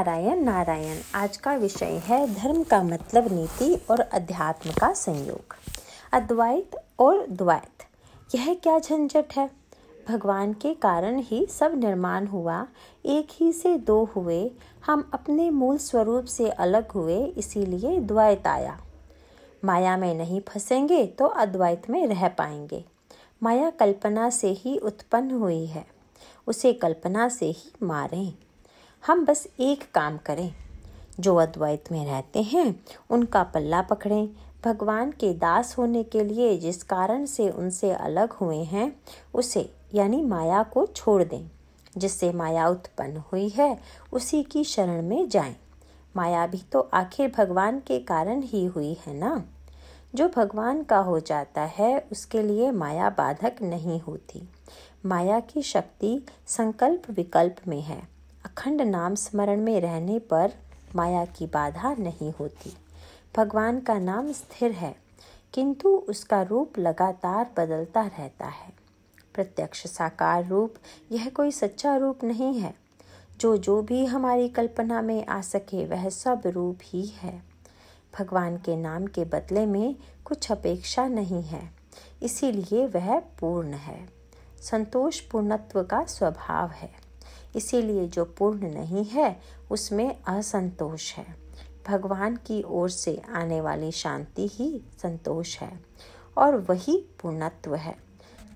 नारायण नारायण। आज का विषय है धर्म का मतलब नीति और अध्यात्म का संयोग। अद्वैत और द्वैत, यह क्या झंझट है? भगवान के कारण ही सब निर्माण हुआ। एक ही से दो हुए। हम अपने मूल स्वरूप से अलग हुए, इसीलिए द्वैत आया। माया में नहीं फंसेंगे तो अद्वैत में रह पाएँगे। माया कल्पना से ही उत्पन्न हुई है। उसे कल्पना से ही मारें। हम बस एक काम करें। जो अद्वैत में रहते हैं, उनका पल्ला पकड़ें। भगवान के दास होने के लिए जिस कारण से उनसे अलग हुए हैं, उसे, यानी माया को छोड़ दें। जिससे माया उत्पन्न हुई है, उसी की शरण में जाएँ। माया भी तो आखिर भगवान के कारण ही हुई है ना? जो भगवान का हो जाता है, उसके लिए माया बाधक नहीं होती। माया की शक्ति संकल्प विकल्प में है। अखंड नाम स्मरण में रहने पर माया की बाधा नहीं होती। भगवान का नाम स्थिर है, किंतु उसका रूप लगातार बदलता रहता है। प्रत्यक्ष साकार रूप यह कोई सच्चा रूप नहीं है। जो जो भी हमारी कल्पना में आ सके वह सब रूप ही है। भगवान के नाम के बदले में कुछ अपेक्षा नहीं है, इसीलिए वह पूर्ण है। संतोष पूर्णत्व का स्वभाव है। इसीलिए जो पूर्ण नहीं है, उसमें असंतोष है। भगवान की ओर से आने वाली शांति ही संतोष है और वही पूर्णत्व है।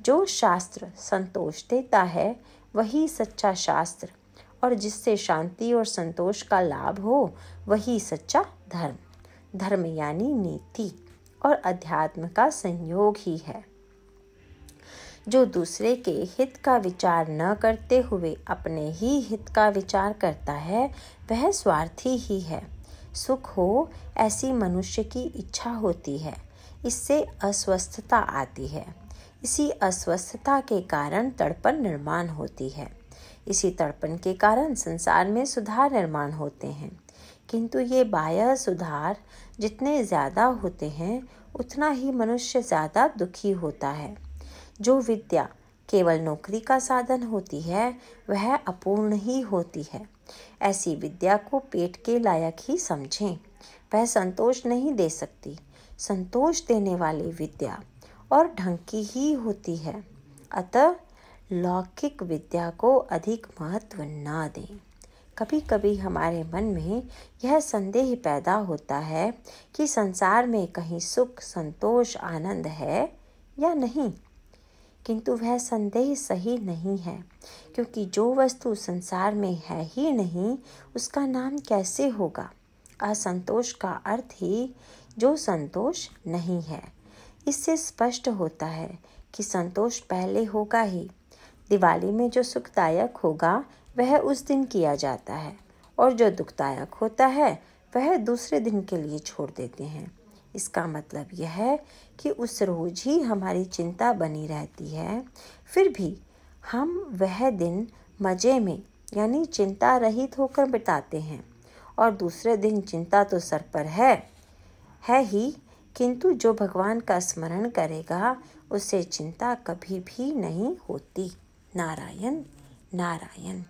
जो शास्त्र संतोष देता है, वही सच्चा शास्त्र और जिससे शांति और संतोष का लाभ हो, वही सच्चा धर्म। धर्म यानी नीति और अध्यात्म का संयोग ही है। जो दूसरे के हित का विचार न करते हुए अपने ही हित का विचार करता है, वह स्वार्थी ही है। सुख हो, ऐसी मनुष्य की इच्छा होती है। इससे अस्वस्थता आती है। इसी अस्वस्थता के कारण तड़पन निर्माण होती है। इसी तड़पन के कारण संसार में सुधार निर्माण होते हैं। किंतु ये बाह्य सुधार जितने ज़्यादा होते हैं, उतना ही मनुष्य ज़्यादा दुखी होता है। जो विद्या केवल नौकरी का साधन होती है, वह अपूर्ण ही होती है। ऐसी विद्या को पेट के लायक ही समझें। वह संतोष नहीं दे सकती। संतोष देने वाली विद्या और ढंग की ही होती है। अतः लौकिक विद्या को अधिक महत्व ना दें। कभी कभी हमारे मन में यह संदेह पैदा होता है कि संसार में कहीं सुख, संतोष, आनंद है या नहीं। किंतु वह संदेह सही नहीं है, क्योंकि जो वस्तु संसार में है ही नहीं, उसका नाम कैसे होगा? असंतोष का अर्थ ही, जो संतोष नहीं है। इससे स्पष्ट होता है कि संतोष पहले होगा ही। दिवाली में जो सुखदायक होगा, वह उस दिन किया जाता है, और जो दुखदायक होता है, वह दूसरे दिन के लिए छोड़ देते हैं। इसका मतलब यह है कि उस रोज ही हमारी चिंता बनी रहती है। फिर भी हम वह दिन मज़े में, यानी चिंता रहित होकर बिताते हैं। और दूसरे दिन चिंता तो सर पर है है ही, किंतु जो भगवान का स्मरण करेगा, उसे चिंता कभी भी नहीं होती। नारायण नारायण।